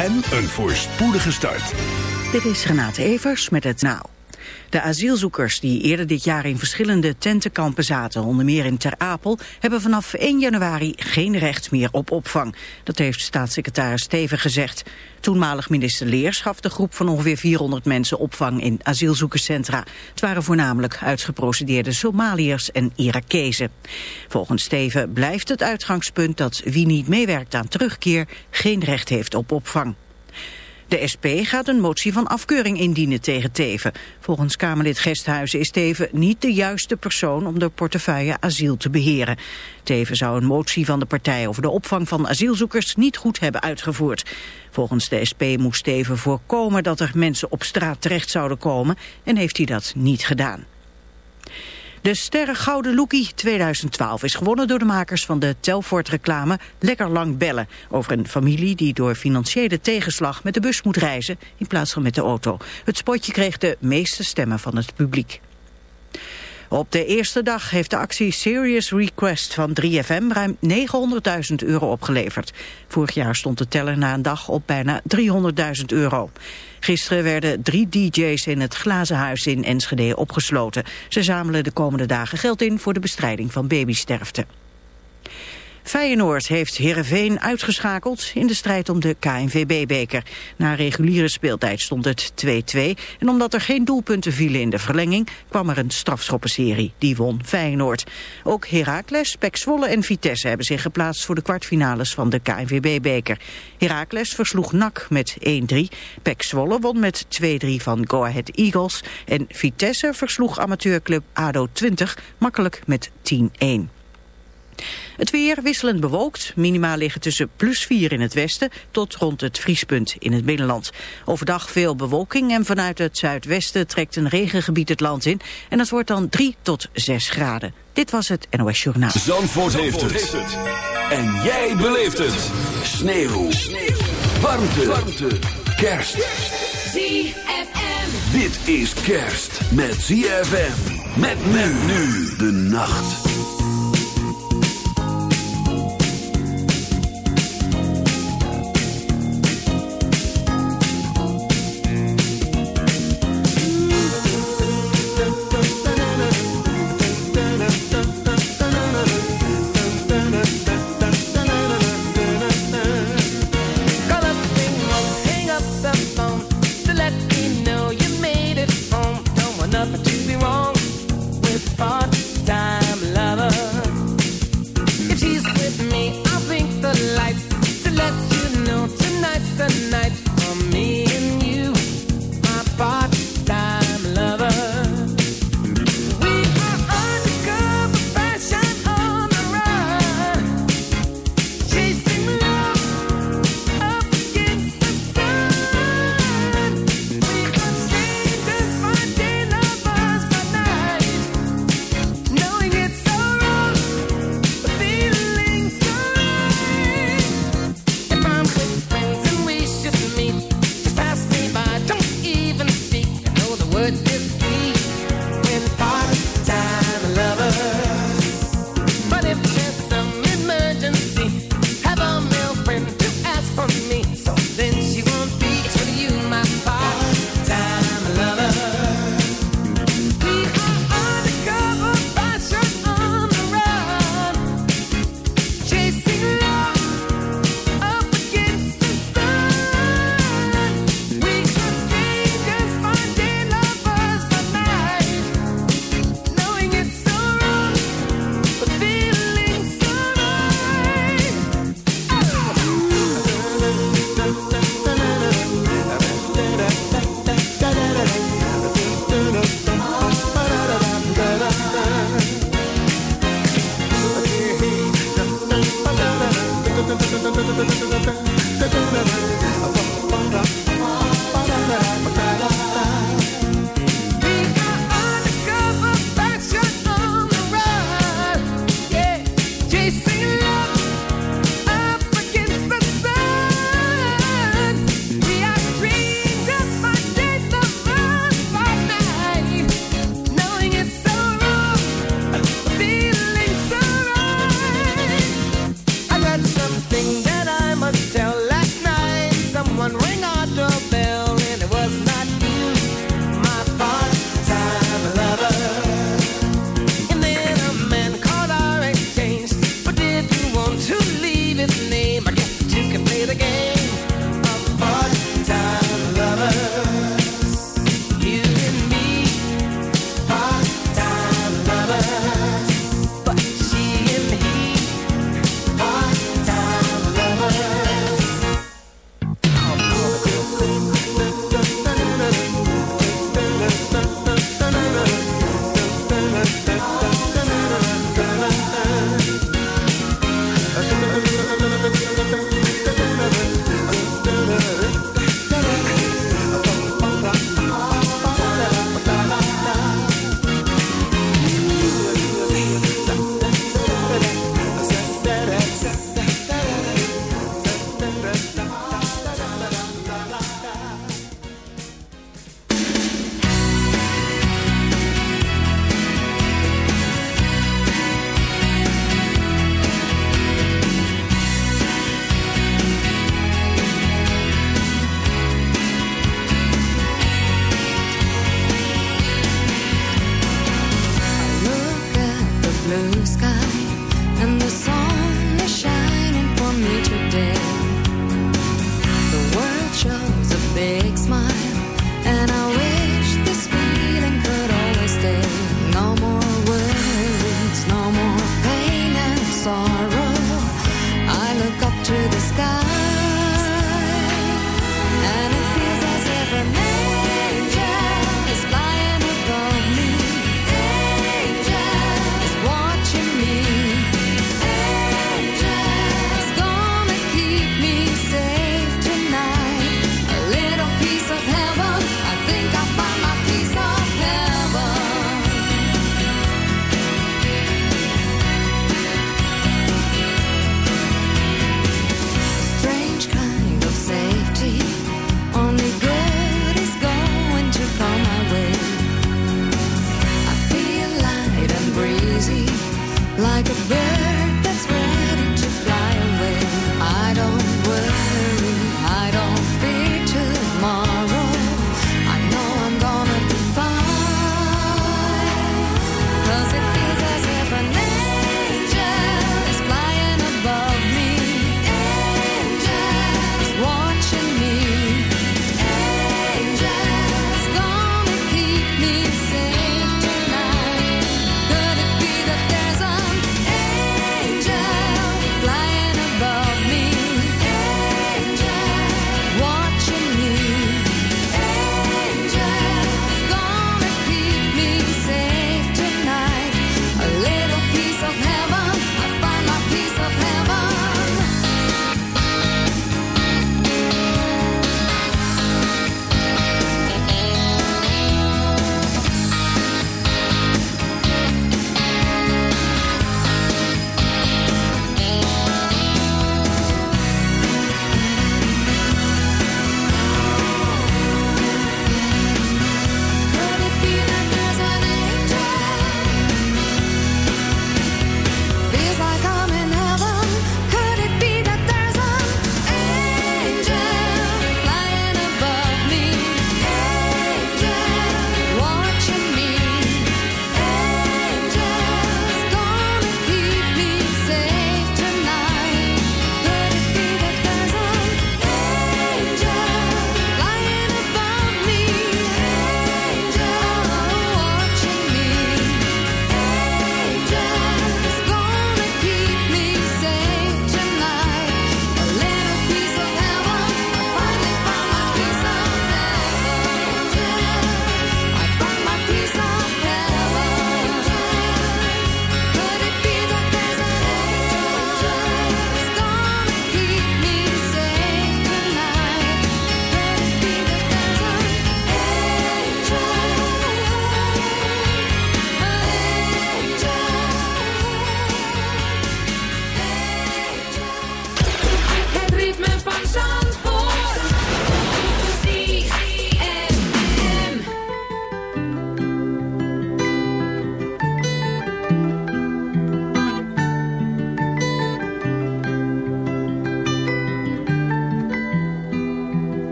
en een voorspoedige start. Dit is Renate Evers met het Nou. De asielzoekers die eerder dit jaar in verschillende tentenkampen zaten, onder meer in Ter Apel, hebben vanaf 1 januari geen recht meer op opvang. Dat heeft staatssecretaris Steven gezegd. Toenmalig minister Leers gaf de groep van ongeveer 400 mensen opvang in asielzoekerscentra. Het waren voornamelijk uitgeprocedeerde Somaliërs en Irakezen. Volgens Steven blijft het uitgangspunt dat wie niet meewerkt aan terugkeer geen recht heeft op opvang. De SP gaat een motie van afkeuring indienen tegen Teven. Volgens Kamerlid Gesthuizen is Teven niet de juiste persoon om de portefeuille asiel te beheren. Teven zou een motie van de partij over de opvang van asielzoekers niet goed hebben uitgevoerd. Volgens de SP moest Teven voorkomen dat er mensen op straat terecht zouden komen en heeft hij dat niet gedaan. De Sterren Gouden Lookie 2012 is gewonnen door de makers van de Telfort-reclame Lekker Lang Bellen. Over een familie die door financiële tegenslag met de bus moet reizen in plaats van met de auto. Het spotje kreeg de meeste stemmen van het publiek. Op de eerste dag heeft de actie Serious Request van 3FM ruim 900.000 euro opgeleverd. Vorig jaar stond de teller na een dag op bijna 300.000 euro. Gisteren werden drie dj's in het Glazen Huis in Enschede opgesloten. Ze zamelen de komende dagen geld in voor de bestrijding van babysterfte. Feyenoord heeft Heerenveen uitgeschakeld in de strijd om de KNVB-beker. Na reguliere speeltijd stond het 2-2 en omdat er geen doelpunten vielen in de verlenging kwam er een strafschoppenserie. Die won Feyenoord. Ook Heracles, Pek Zwolle en Vitesse hebben zich geplaatst voor de kwartfinales van de KNVB-beker. Heracles versloeg NAC met 1-3, Pek Zwolle won met 2-3 van Go Ahead Eagles en Vitesse versloeg amateurclub ADO 20 makkelijk met 10-1. Het weer wisselend bewolkt. Minima liggen tussen plus 4 in het westen tot rond het vriespunt in het binnenland. Overdag veel bewolking en vanuit het zuidwesten trekt een regengebied het land in. En het wordt dan 3 tot 6 graden. Dit was het NOS Journaal. Zandvoort, heeft, het. En jij beleeft het. Sneeuw. Sneeuw. Warmte. Warmte. Kerst. ZFM. Dit is kerst met ZFM. Met men nu de nacht.